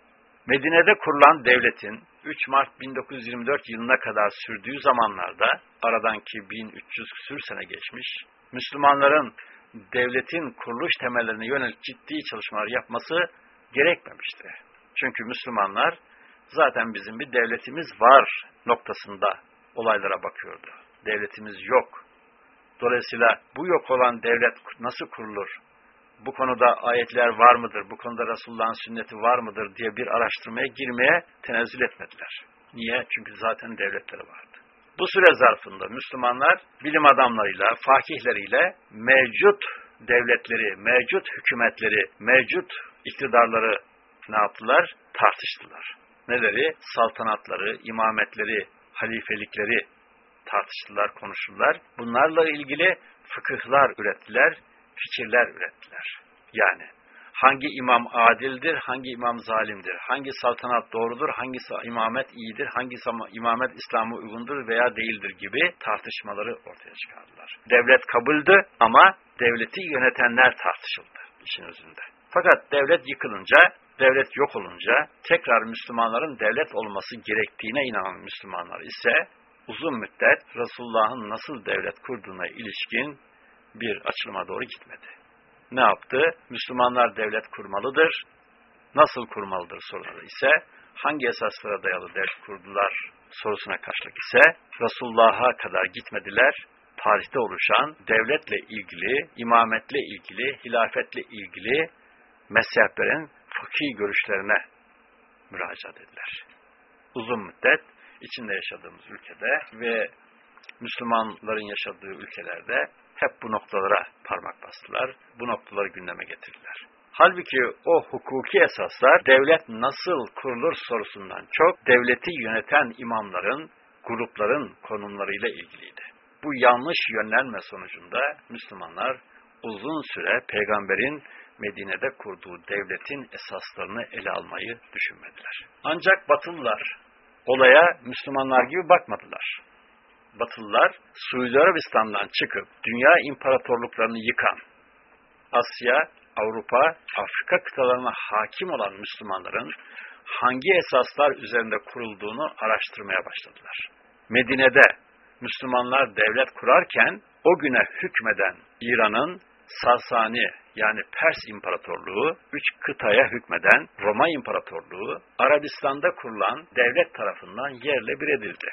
Speaker 1: Medine'de kurulan devletin 3 Mart 1924 yılına kadar sürdüğü zamanlarda aradan ki 1300 küsür sene geçmiş, Müslümanların devletin kuruluş temellerine yönelik ciddi çalışmalar yapması gerekmemişti. Çünkü Müslümanlar zaten bizim bir devletimiz var noktasında olaylara bakıyordu. Devletimiz yok. Dolayısıyla bu yok olan devlet nasıl kurulur? Bu konuda ayetler var mıdır? Bu konuda Resulullah'ın sünneti var mıdır diye bir araştırmaya girmeye tenezzül etmediler. Niye? Çünkü zaten devletleri vardı. Bu süre zarfında Müslümanlar bilim adamlarıyla, fakihleriyle mevcut devletleri, mevcut hükümetleri, mevcut iktidarları ne yaptılar? Tartıştılar. Neleri? Saltanatları, imametleri, halifelikleri tartıştılar, konuştular. Bunlarla ilgili fıkıhlar ürettiler, fikirler ürettiler. Yani hangi imam adildir, hangi imam zalimdir, hangi saltanat doğrudur, hangi imamet iyidir, hangi imamet İslam'a uygundur veya değildir gibi tartışmaları ortaya çıkardılar. Devlet kabuldü ama devleti yönetenler tartışıldı işin özünde. Fakat devlet yıkılınca, devlet yok olunca tekrar Müslümanların devlet olması gerektiğine inanan Müslümanlar ise uzun müddet Resulullah'ın nasıl devlet kurduğuna ilişkin bir açılıma doğru gitmedi. Ne yaptı? Müslümanlar devlet kurmalıdır. Nasıl kurmalıdır soruları ise hangi esaslara dayalı devlet kurdular sorusuna karşılık ise Resulullah'a kadar gitmediler. Tarihte oluşan devletle ilgili, imametle ilgili, hilafetle ilgili mezheplerin fıkhi görüşlerine müracaat ediler. Uzun müddet içinde yaşadığımız ülkede ve Müslümanların yaşadığı ülkelerde hep bu noktalara parmak bastılar. Bu noktaları gündeme getirdiler. Halbuki o hukuki esaslar devlet nasıl kurulur sorusundan çok devleti yöneten imamların, grupların konumlarıyla ilgiliydi. Bu yanlış yönlenme sonucunda Müslümanlar uzun süre peygamberin Medine'de kurduğu devletin esaslarını ele almayı düşünmediler. Ancak Batılılar olaya Müslümanlar gibi bakmadılar. Batılılar Suudi Arabistan'dan çıkıp dünya imparatorluklarını yıkan, Asya, Avrupa, Afrika kıtalarına hakim olan Müslümanların hangi esaslar üzerinde kurulduğunu araştırmaya başladılar. Medine'de Müslümanlar devlet kurarken o güne hükmeden İran'ın Sasani yani Pers İmparatorluğu, üç kıtaya hükmeden Roma İmparatorluğu, Arabistan'da kurulan devlet tarafından yerle bir edildi.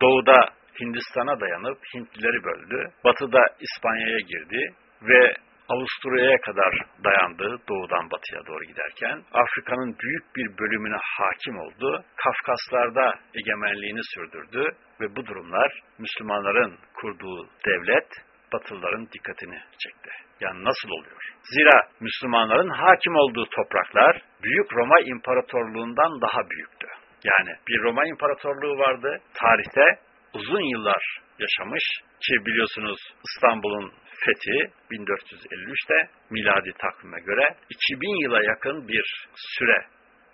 Speaker 1: Doğuda Hindistan'a dayanıp Hintlileri böldü, batıda İspanya'ya girdi ve Avusturya'ya kadar dayandı doğudan batıya doğru giderken. Afrika'nın büyük bir bölümüne hakim oldu. Kafkaslarda egemenliğini sürdürdü ve bu durumlar Müslümanların kurduğu devlet Batılıların dikkatini çekti. Yani nasıl oluyor? Zira Müslümanların hakim olduğu topraklar Büyük Roma İmparatorluğundan daha büyüktü. Yani bir Roma İmparatorluğu vardı. Tarihte uzun yıllar yaşamış ki biliyorsunuz İstanbul'un fethi 1453'te miladi takvime göre 2000 yıla yakın bir süre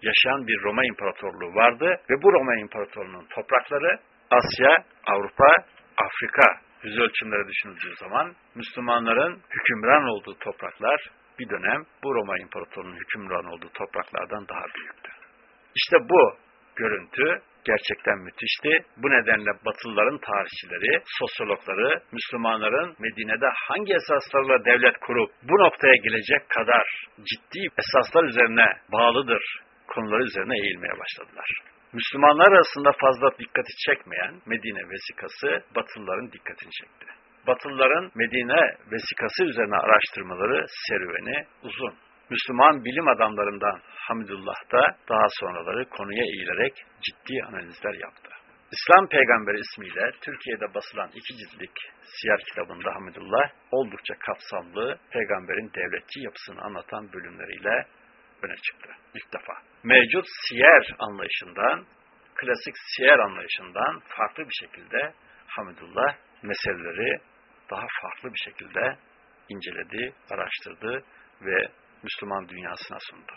Speaker 1: yaşayan bir Roma İmparatorluğu vardı ve bu Roma İmparatorluğu'nun toprakları Asya, Avrupa, Afrika yüz ölçümleri düşünüldüğü zaman Müslümanların hükümran olduğu topraklar bir dönem bu Roma İmparatorluğu'nun hükümran olduğu topraklardan daha büyüktü. İşte bu görüntü gerçekten müthişti. Bu nedenle Batılıların tarihçileri, sosyologları, Müslümanların Medine'de hangi esaslarla devlet kurup bu noktaya gelecek kadar ciddi esaslar üzerine bağlıdır konuları üzerine eğilmeye başladılar. Müslümanlar arasında fazla dikkati çekmeyen Medine vesikası Batılıların dikkatini çekti. Batılıların Medine vesikası üzerine araştırmaları serüveni uzun. Müslüman bilim adamlarından Hamidullah da daha sonraları konuya eğilerek ciddi analizler yaptı. İslam Peygamberi ismiyle Türkiye'de basılan iki ciltlik siyer kitabında Hamidullah oldukça kapsamlı peygamberin devletçi yapısını anlatan bölümleriyle öne çıktı ilk defa. Mevcut siyer anlayışından, klasik siyer anlayışından farklı bir şekilde Hamidullah meseleleri daha farklı bir şekilde inceledi, araştırdı ve Müslüman dünyasına sundu.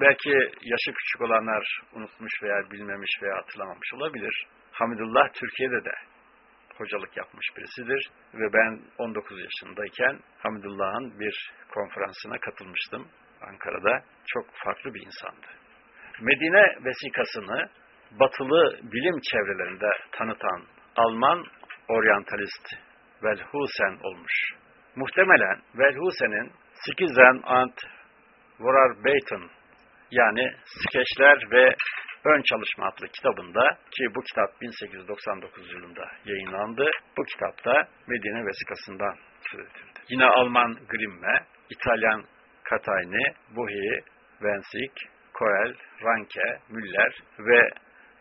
Speaker 1: Belki yaşı küçük olanlar unutmuş veya bilmemiş veya hatırlamamış olabilir. Hamidullah Türkiye'de de hocalık yapmış birisidir ve ben 19 yaşındayken Hamidullah'ın bir konferansına katılmıştım Ankara'da. Çok farklı bir insandı. Medine vesikasını batılı bilim çevrelerinde tanıtan Alman oryantalist Wellhusen olmuş. Muhtemelen Wellhusen'in Skizen and Vorarbeiten yani Skeçler ve Ön Çalışma adlı kitabında ki bu kitap 1899 yılında yayınlandı. Bu kitapta Medine vesikasından söz edildi. Yine Alman Grimme, İtalyan Katayni, Buhi, Wensik, Koel, Ranke, Müller ve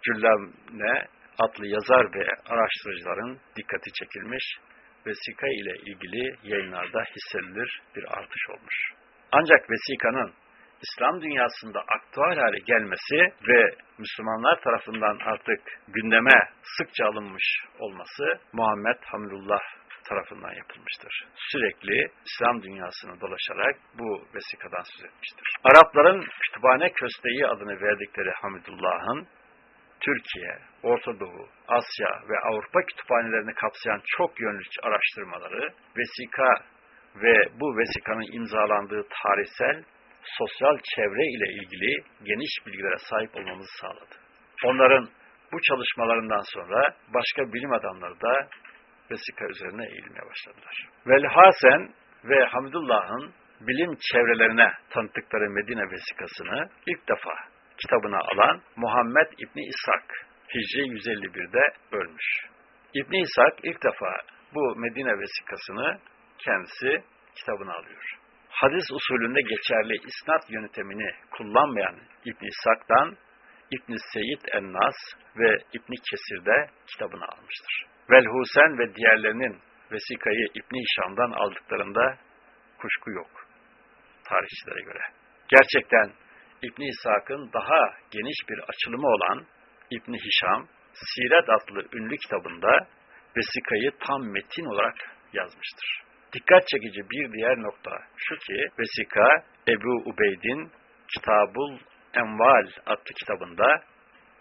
Speaker 1: Cüllamne adlı yazar ve araştırıcıların dikkati çekilmiş vesika ile ilgili yayınlarda hissedilir bir artış olmuş. Ancak vesikanın İslam dünyasında aktüel hale gelmesi ve Müslümanlar tarafından artık gündeme sıkça alınmış olması Muhammed Hamdullah tarafından yapılmıştır. Sürekli İslam dünyasını dolaşarak bu vesikadan söz etmiştir. Arapların kütüphane kösteği adını verdikleri Hamidullah'ın Türkiye, Orta Doğu, Asya ve Avrupa kütüphanelerini kapsayan çok yönlü araştırmaları, vesika ve bu vesikanın imzalandığı tarihsel sosyal çevre ile ilgili geniş bilgilere sahip olmamızı sağladı. Onların bu çalışmalarından sonra başka bilim adamları da vesika üzerine eğilmeye başladılar. Velhasen ve Hamdullah'ın bilim çevrelerine tanıttıkları Medine vesikasını ilk defa kitabına alan Muhammed İbni İshak Hicri 151'de ölmüş. İbni İshak ilk defa bu Medine vesikasını kendisi kitabına alıyor hadis usulünde geçerli isnat yöntemini kullanmayan İbn İshak'tan İbn Seyyid en-Nas ve İbn Kesir'de kitabını almıştır. Velhusen ve diğerlerinin vesikayı İbn Hişam'dan aldıklarında kuşku yok tarihçilere göre. Gerçekten İbn İshak'ın daha geniş bir açılımı olan İbn Hişam Siret adlı ünlü kitabında vesikayı tam metin olarak yazmıştır. Dikkat çekici bir diğer nokta şu ki vesika Ebu Ubeyd'in Kitabul Enval adlı kitabında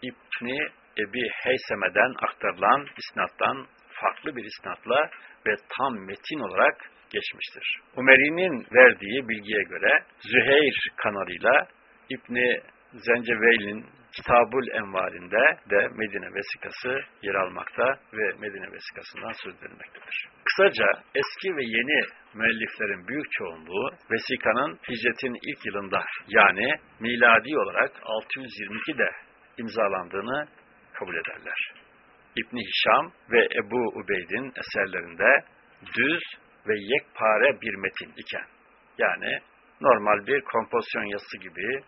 Speaker 1: İbni Ebi Heyseme'den aktarılan isnattan farklı bir isnatla ve tam metin olarak geçmiştir. Umeri'nin verdiği bilgiye göre Züheyr kanalıyla İbni Zenceveyl'in Kitabul Envalinde de Medine vesikası yer almakta ve Medine vesikasından söz edilmektedir. Kısaca eski ve yeni müelliflerin büyük çoğunluğu vesikanın hicretin ilk yılında yani miladi olarak 622'de imzalandığını kabul ederler. İbni Hişam ve Ebu Ubeyd'in eserlerinde düz ve yekpare bir metin iken yani normal bir kompozisyon yazısı gibi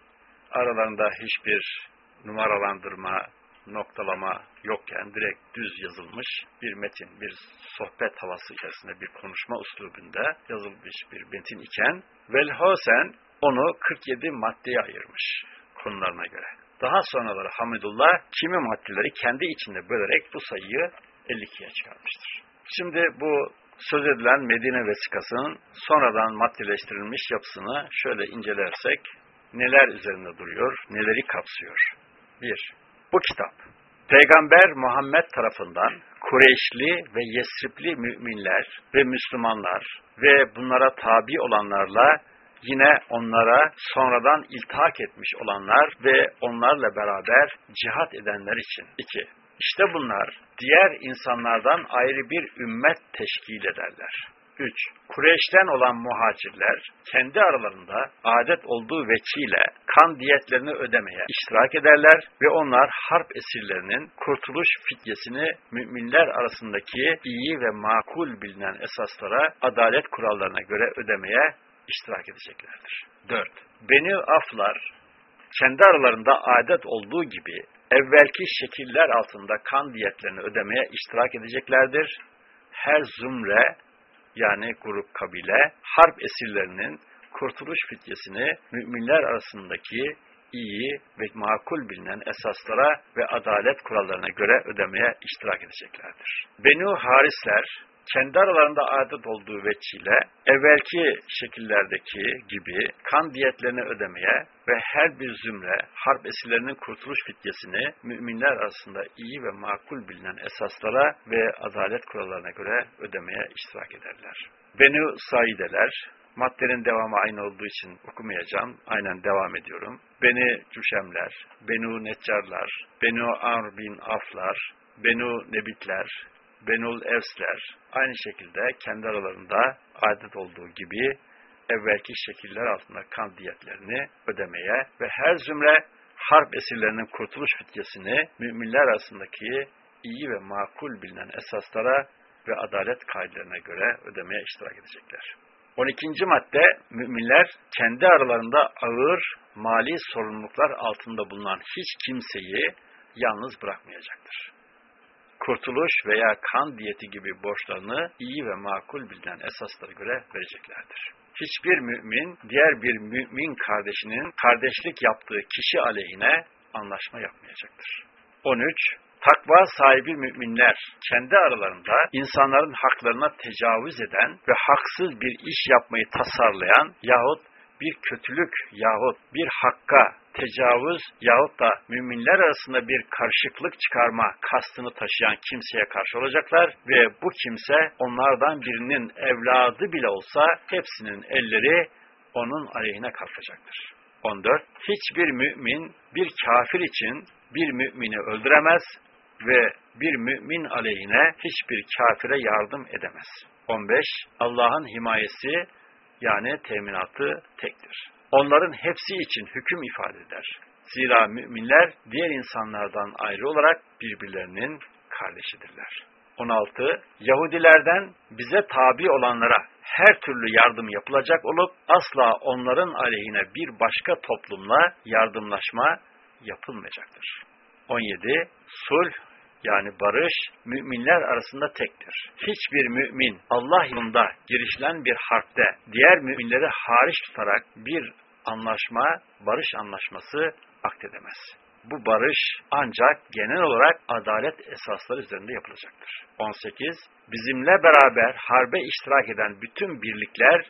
Speaker 1: aralarında hiçbir numaralandırma, noktalama yokken direkt düz yazılmış bir metin, bir sohbet havası içerisinde bir konuşma uslubunda yazılmış bir metin iken Velhosen onu 47 maddeye ayırmış konularına göre. Daha sonraları Hamidullah kimi maddeleri kendi içinde bölerek bu sayıyı 52'ye çıkarmıştır. Şimdi bu söz edilen Medine vesikasının sonradan maddeleştirilmiş yapısını şöyle incelersek neler üzerinde duruyor, neleri kapsıyor? Bir, bu kitap Peygamber Muhammed tarafından Kureyşli ve Yesripli müminler ve Müslümanlar ve bunlara tabi olanlarla yine onlara sonradan iltihak etmiş olanlar ve onlarla beraber cihat edenler için. iki. İşte bunlar diğer insanlardan ayrı bir ümmet teşkil ederler. 3. Kureyş'ten olan muhacirler kendi aralarında adet olduğu veçiyle kan diyetlerini ödemeye iştirak ederler ve onlar harp esirlerinin kurtuluş fidyesini müminler arasındaki iyi ve makul bilinen esaslara adalet kurallarına göre ödemeye iştirak edeceklerdir. 4. Beni Aflar kendi aralarında adet olduğu gibi evvelki şekiller altında kan diyetlerini ödemeye iştirak edeceklerdir. Her zümre yani grup kabile harp esirlerinin kurtuluş fityesini müminler arasındaki iyi ve makul bilinen esaslara ve adalet kurallarına göre ödemeye iştirak edeceklerdir. Benu Harisler kendi aralarında adet olduğu veçile evvelki şekillerdeki gibi kan diyetlerini ödemeye ve her bir zümre harp esirlerinin kurtuluş fityesini müminler arasında iyi ve makul bilinen esaslara ve adalet kurallarına göre ödemeye iştirak ederler. Benu Saideler Maddenin devamı aynı olduğu için okumayacağım. Aynen devam ediyorum. Beni Cüşemler, Benu Neccarlar, Benu Amr bin Aflar, Benu Nebitler, Benul Evsler aynı şekilde kendi aralarında adet olduğu gibi evvelki şekiller altında kan diyetlerini ödemeye ve her zümre harp esirlerinin kurtuluş fityesini müminler arasındaki iyi ve makul bilinen esaslara ve adalet kaidelerine göre ödemeye iştirak edecekler. 12. madde müminler kendi aralarında ağır mali sorumluluklar altında bulunan hiç kimseyi yalnız bırakmayacaktır. Kurtuluş veya kan diyeti gibi borçlarını iyi ve makul bilinen esaslara göre vereceklerdir. Hiçbir mümin diğer bir mümin kardeşinin kardeşlik yaptığı kişi aleyhine anlaşma yapmayacaktır. 13. Takva sahibi müminler kendi aralarında insanların haklarına tecavüz eden ve haksız bir iş yapmayı tasarlayan yahut bir kötülük yahut bir hakka tecavüz yahut da müminler arasında bir karışıklık çıkarma kastını taşıyan kimseye karşı olacaklar ve bu kimse onlardan birinin evladı bile olsa hepsinin elleri onun aleyhine kalkacaktır. 14. Hiçbir mümin bir kafir için bir mümini öldüremez ve bir mümin aleyhine hiçbir kafire yardım edemez. 15. Allah'ın himayesi yani teminatı tektir. Onların hepsi için hüküm ifade eder. Zira müminler diğer insanlardan ayrı olarak birbirlerinin kardeşidirler. 16. Yahudilerden bize tabi olanlara her türlü yardım yapılacak olup asla onların aleyhine bir başka toplumla yardımlaşma yapılmayacaktır. 17. Sulh yani barış müminler arasında tektir. Hiçbir mümin Allah yolunda girişilen bir harpte diğer müminleri hariç tutarak bir anlaşma, barış anlaşması akdedemez. Bu barış ancak genel olarak adalet esasları üzerinde yapılacaktır. 18. Bizimle beraber harbe iştirak eden bütün birlikler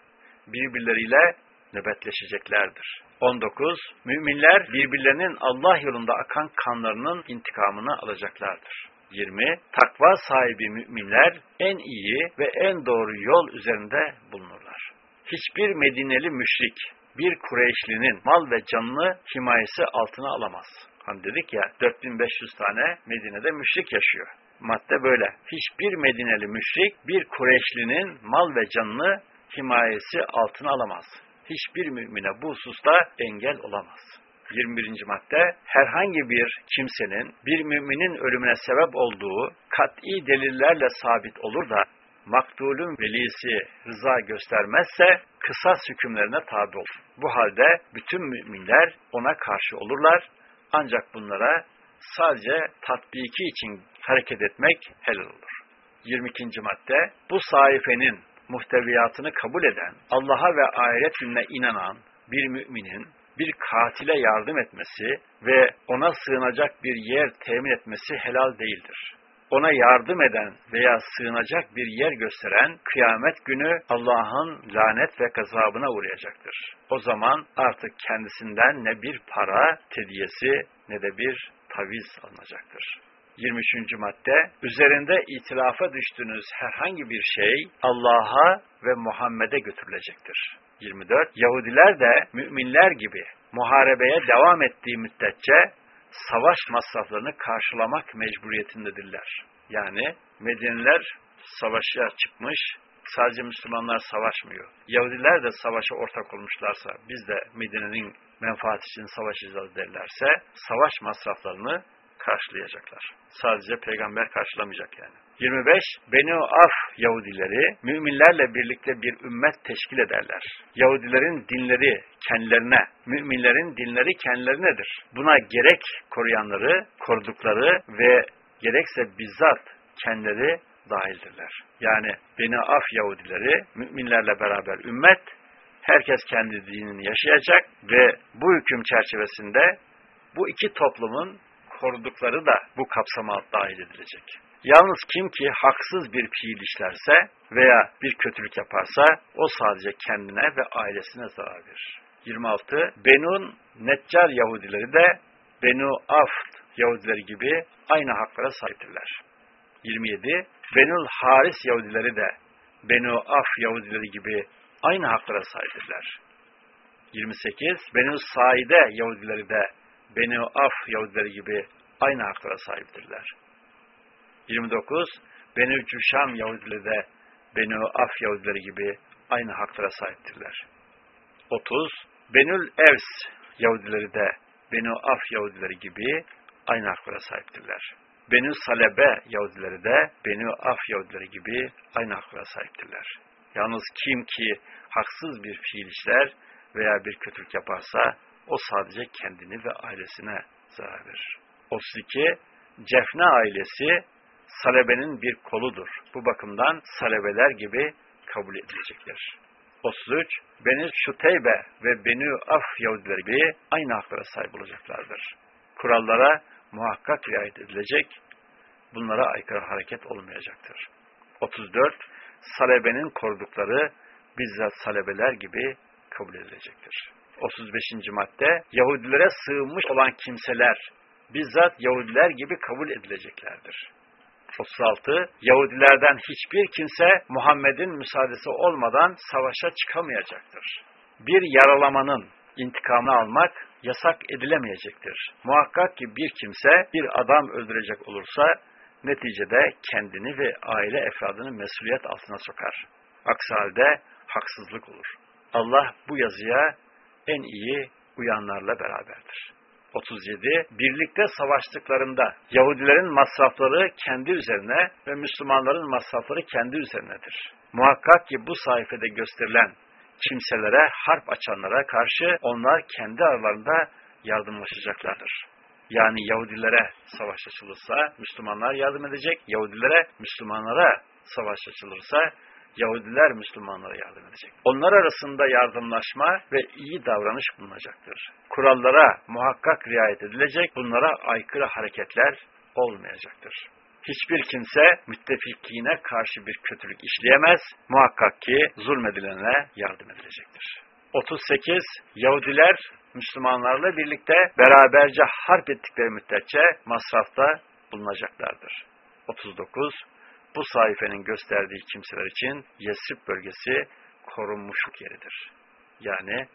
Speaker 1: birbirleriyle nöbetleşeceklerdir. 19. Müminler birbirlerinin Allah yolunda akan kanlarının intikamını alacaklardır. 20. Takva sahibi müminler en iyi ve en doğru yol üzerinde bulunurlar. Hiçbir Medineli müşrik bir Kureyşlinin mal ve canını himayesi altına alamaz. Hani dedik ya 4500 tane Medine'de müşrik yaşıyor. Madde böyle. Hiçbir Medineli müşrik bir Kureyşlinin mal ve canını himayesi altına alamaz hiçbir mümine bu hususta engel olamaz. 21. madde herhangi bir kimsenin bir müminin ölümüne sebep olduğu kat'i delillerle sabit olur da maktulün velisi rıza göstermezse kısas hükümlerine tabi olur. Bu halde bütün müminler ona karşı olurlar ancak bunlara sadece tatbiki için hareket etmek helal olur. 22. madde bu sayfenin muhteviyatını kabul eden, Allah'a ve ahiret gününe inanan bir müminin bir katile yardım etmesi ve ona sığınacak bir yer temin etmesi helal değildir. Ona yardım eden veya sığınacak bir yer gösteren kıyamet günü Allah'ın lanet ve gazabına uğrayacaktır. O zaman artık kendisinden ne bir para tediyesi ne de bir taviz alınacaktır. 23. madde, üzerinde itilafa düştüğünüz herhangi bir şey Allah'a ve Muhammed'e götürülecektir. 24. Yahudiler de müminler gibi muharebeye devam ettiği müddetçe savaş masraflarını karşılamak mecburiyetindedirler. Yani Medeniler savaşa çıkmış, sadece Müslümanlar savaşmıyor. Yahudiler de savaşa ortak olmuşlarsa, biz de Medine'nin menfaat için savaşacağız derlerse, savaş masraflarını karşılayacaklar. Sadece peygamber karşılamayacak yani. 25. Benu Af Yahudileri müminlerle birlikte bir ümmet teşkil ederler. Yahudilerin dinleri kendilerine, müminlerin dinleri kendilerinedir. Buna gerek koruyanları, korudukları ve gerekse bizzat kendileri dahildirler. Yani Beni Af Yahudileri müminlerle beraber ümmet, herkes kendi dinini yaşayacak ve bu hüküm çerçevesinde bu iki toplumun korudukları da bu kapsama dahil edilecek. Yalnız kim ki haksız bir fiil işlerse veya bir kötülük yaparsa o sadece kendine ve ailesine zarar verir. 26. Benun Neccar Yahudileri de Benu Aft Yahudileri gibi aynı haklara sahiptirler. 27. Benul Haris Yahudileri de Benu Af Yahudileri gibi aynı haklara sahiptirler. 28. Benu Saide Yahudileri de Benu Af Yahudileri gibi aynı haklara sahiptirler. 29. Benu Cüşam Yahudileri de Benu Af Yahudileri gibi aynı haklara sahiptirler. 30. Benül Evs Yahudileri de Benu Af Yahudileri gibi aynı haklara sahiptirler. Benu Salebe Yahudileri de Benu Af Yahudileri gibi aynı haklara sahiptirler. Yalnız kim ki haksız bir fiil işler veya bir kötülük yaparsa o sadece kendini ve ailesine zarar verir. 32. Cefne ailesi Salebe'nin bir koludur. Bu bakımdan Salebeler gibi kabul edilecekler. 33. Beni Şuteybe ve Beni Af Yahudileri gibi aynı haklara sahip olacaklardır. Kurallara muhakkak riayet edilecek, bunlara aykırı hareket olmayacaktır. 34. Salebenin korudukları bizzat salebeler gibi kabul edilecektir. 35. madde Yahudilere sığınmış olan kimseler bizzat Yahudiler gibi kabul edileceklerdir. 36. Yahudilerden hiçbir kimse Muhammed'in müsaadesi olmadan savaşa çıkamayacaktır. Bir yaralamanın intikamını almak yasak edilemeyecektir. Muhakkak ki bir kimse bir adam öldürecek olursa neticede kendini ve aile efradını mesuliyet altına sokar. Aksi halde haksızlık olur. Allah bu yazıya en iyi uyanlarla beraberdir. 37. Birlikte savaştıklarında Yahudilerin masrafları kendi üzerine ve Müslümanların masrafları kendi üzerinedir. Muhakkak ki bu sayfede gösterilen kimselere, harp açanlara karşı onlar kendi aralarında yardımlaşacaklardır. Yani Yahudilere savaş açılırsa Müslümanlar yardım edecek, Yahudilere, Müslümanlara savaş açılırsa Yahudiler Müslümanlara yardım edecek. Onlar arasında yardımlaşma ve iyi davranış bulunacaktır. Kurallara muhakkak riayet edilecek, bunlara aykırı hareketler olmayacaktır. Hiçbir kimse müttefikine karşı bir kötülük işleyemez, muhakkak ki zulmedilene yardım edilecektir. 38. Yahudiler Müslümanlarla birlikte beraberce harp ettikleri müddetçe masrafta bulunacaklardır. 39 bu sayfenin gösterdiği kimseler için Yesrib bölgesi korunmuşluk yeridir. Yani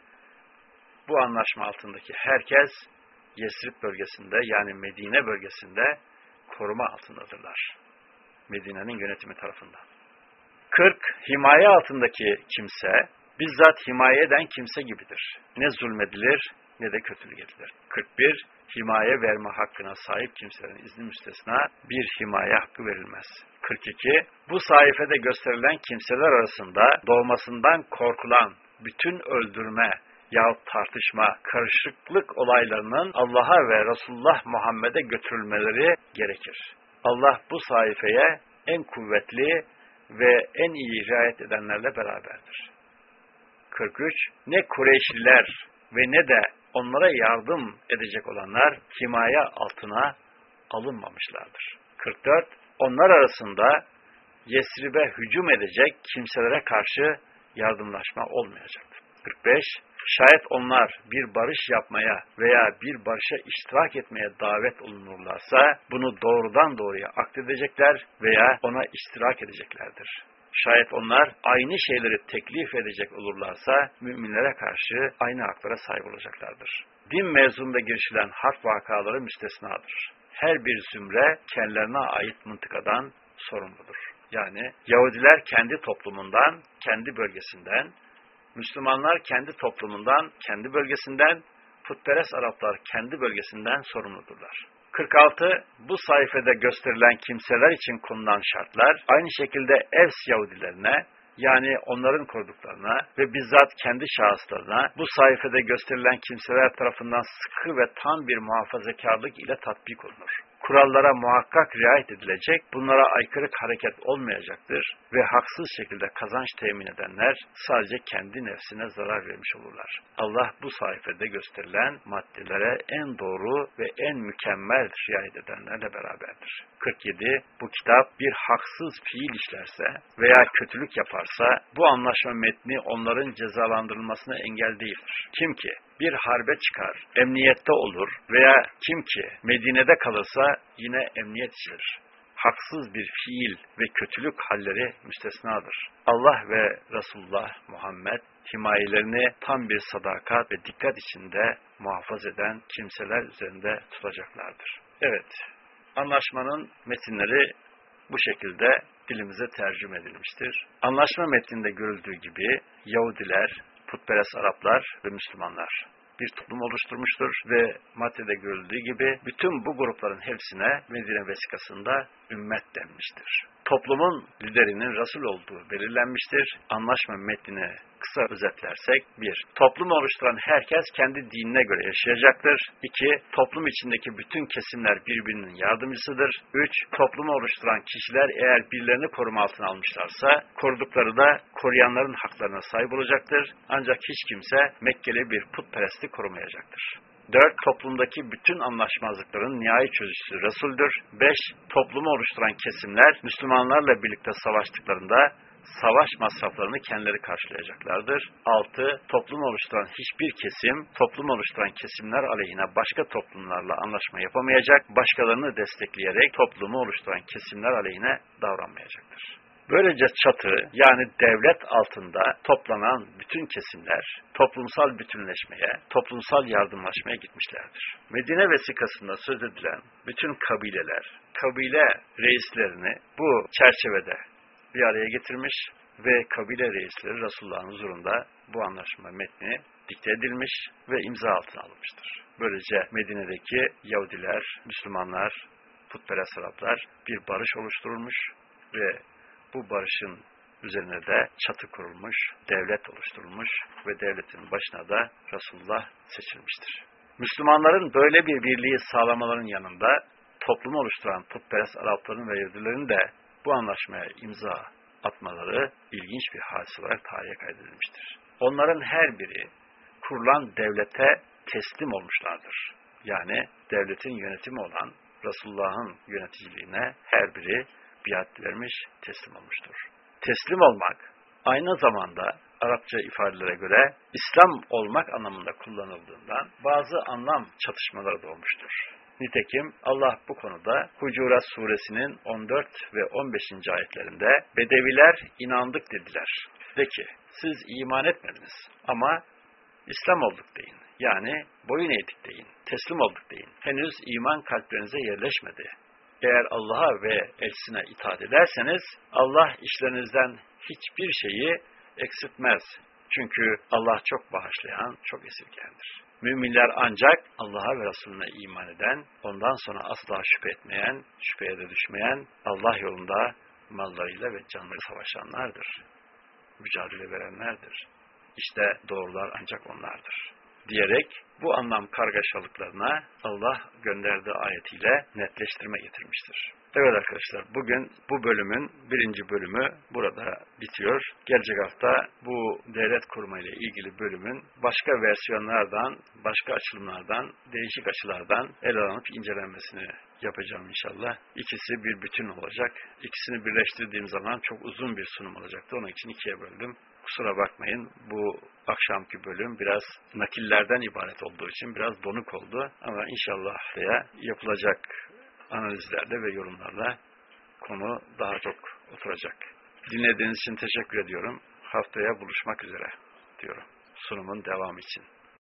Speaker 1: bu anlaşma altındaki herkes Yesrib bölgesinde yani Medine bölgesinde koruma altındadırlar. Medine'nin yönetimi tarafından. 40. Himaye altındaki kimse bizzat himaye eden kimse gibidir. Ne zulmedilir ne de kötülük edilir. 41. Himaye verme hakkına sahip kimselerin izni müstesna bir himaye hakkı verilmez. 42. Bu sayfede gösterilen kimseler arasında doğmasından korkulan bütün öldürme yahut tartışma, karışıklık olaylarının Allah'a ve Resulullah Muhammed'e götürülmeleri gerekir. Allah bu sayfaya en kuvvetli ve en iyi riayet edenlerle beraberdir. 43. Ne Kureyşliler ve ne de onlara yardım edecek olanlar himaye altına alınmamışlardır. 44. Onlar arasında Yesrib'e hücum edecek kimselere karşı yardımlaşma olmayacaktır. 45. Şayet onlar bir barış yapmaya veya bir barışa iştirak etmeye davet olunurlarsa bunu doğrudan doğruya akdedecekler veya ona iştirak edeceklerdir. Şayet onlar aynı şeyleri teklif edecek olurlarsa müminlere karşı aynı haklara sahip olacaklardır. Din mevzunda girişilen harp vakaları müstesnadır. Her bir zümre kendilerine ait mıntıkadan sorumludur. Yani Yahudiler kendi toplumundan, kendi bölgesinden, Müslümanlar kendi toplumundan, kendi bölgesinden, putperest Araplar kendi bölgesinden sorumludurlar. 46. Bu sayfada gösterilen kimseler için konulan şartlar aynı şekilde Evs Yahudilerine yani onların kurduklarına ve bizzat kendi şahıslarına bu sayfada gösterilen kimseler tarafından sıkı ve tam bir muhafazakarlık ile tatbik olunur kurallara muhakkak riayet edilecek, bunlara aykırı hareket olmayacaktır ve haksız şekilde kazanç temin edenler sadece kendi nefsine zarar vermiş olurlar. Allah bu sayfada gösterilen maddelere en doğru ve en mükemmel riayet edenlerle beraberdir. 47. Bu kitap bir haksız fiil işlerse veya kötülük yaparsa bu anlaşma metni onların cezalandırılmasına engel değildir. Kim ki bir harbe çıkar, emniyette olur veya kim ki Medine'de kalırsa yine emniyet içerir. Haksız bir fiil ve kötülük halleri müstesnadır. Allah ve Resulullah Muhammed himayelerini tam bir sadakat ve dikkat içinde muhafaza eden kimseler üzerinde tutacaklardır. Evet, anlaşmanın metinleri bu şekilde dilimize tercüme edilmiştir. Anlaşma metninde görüldüğü gibi Yahudiler, putperest Araplar ve Müslümanlar bir toplum oluşturmuştur ve maddede görüldüğü gibi bütün bu grupların hepsine Medine vesikasında ümmet denmiştir. Toplumun liderinin Resul olduğu belirlenmiştir. Anlaşma metnini kısa özetlersek, bir, toplum oluşturan herkes kendi dinine göre yaşayacaktır. İki, toplum içindeki bütün kesimler birbirinin yardımcısıdır. Üç, toplumu oluşturan kişiler eğer birilerini koruma altına almışlarsa, korudukları da koruyanların haklarına sahip olacaktır. Ancak hiç kimse Mekkeli bir putperesti korumayacaktır. 4. Toplumdaki bütün anlaşmazlıkların nihai çözücüsü Resul'dür. 5. Toplumu oluşturan kesimler Müslümanlarla birlikte savaştıklarında savaş masraflarını kendileri karşılayacaklardır. 6. Toplum oluşturan hiçbir kesim, toplum oluşturan kesimler aleyhine başka toplumlarla anlaşma yapamayacak, başkalarını destekleyerek toplumu oluşturan kesimler aleyhine davranmayacaktır. Böylece çatı yani devlet altında toplanan bütün kesimler toplumsal bütünleşmeye, toplumsal yardımlaşmaya gitmişlerdir. Medine vesikasında söz edilen bütün kabileler, kabile reislerini bu çerçevede bir araya getirmiş ve kabile reisleri Resulullah'ın huzurunda bu anlaşma metni dikte edilmiş ve imza altına alınmıştır. Böylece Medine'deki Yahudiler, Müslümanlar, putperest Araplar bir barış oluşturulmuş ve bu barışın üzerine de çatı kurulmuş, devlet oluşturulmuş ve devletin başına da Resulullah seçilmiştir. Müslümanların böyle bir birliği sağlamaların yanında toplumu oluşturan putperest Arapların ve Yahudilerin de bu anlaşmaya imza atmaları ilginç bir hadise olarak tarihe kaydedilmiştir. Onların her biri kurulan devlete teslim olmuşlardır. Yani devletin yönetimi olan Resulullah'ın yöneticiliğine her biri biat vermiş, teslim olmuştur. Teslim olmak aynı zamanda Arapça ifadelere göre İslam olmak anlamında kullanıldığından bazı anlam çatışmaları da olmuştur. Nitekim Allah bu konuda Hucurat suresinin 14 ve 15. ayetlerinde Bedeviler inandık dediler. De ki siz iman etmediniz ama İslam olduk deyin. Yani boyun eğdik deyin. Teslim olduk deyin. Henüz iman kalplerinize yerleşmedi. Eğer Allah'a ve elçisine itaat ederseniz Allah işlerinizden hiçbir şeyi eksiltmez. Çünkü Allah çok bağışlayan, çok esirgendir. Müminler ancak Allah'a ve Resulüne iman eden, ondan sonra asla şüphe etmeyen, şüpheye de düşmeyen, Allah yolunda mallarıyla ve canları savaşanlardır. Mücadele verenlerdir. İşte doğrular ancak onlardır. Diyerek bu anlam kargaşalıklarına Allah gönderdiği ayetiyle netleştirme getirmiştir. Evet arkadaşlar bugün bu bölümün birinci bölümü burada bitiyor. Gelecek hafta bu devlet kurma ile ilgili bölümün başka versiyonlardan, başka açılımlardan, değişik açılardan ele alınıp incelenmesini yapacağım inşallah. İkisi bir bütün olacak. İkisini birleştirdiğim zaman çok uzun bir sunum olacaktı. Onun için ikiye böldüm. Kusura bakmayın bu akşamki bölüm biraz nakillerden ibaret olduğu için biraz donuk oldu. Ama inşallah yapılacak analizlerde ve yorumlarla konu daha çok oturacak. Dinlediğiniz için teşekkür ediyorum. Haftaya buluşmak üzere diyorum sunumun devamı için.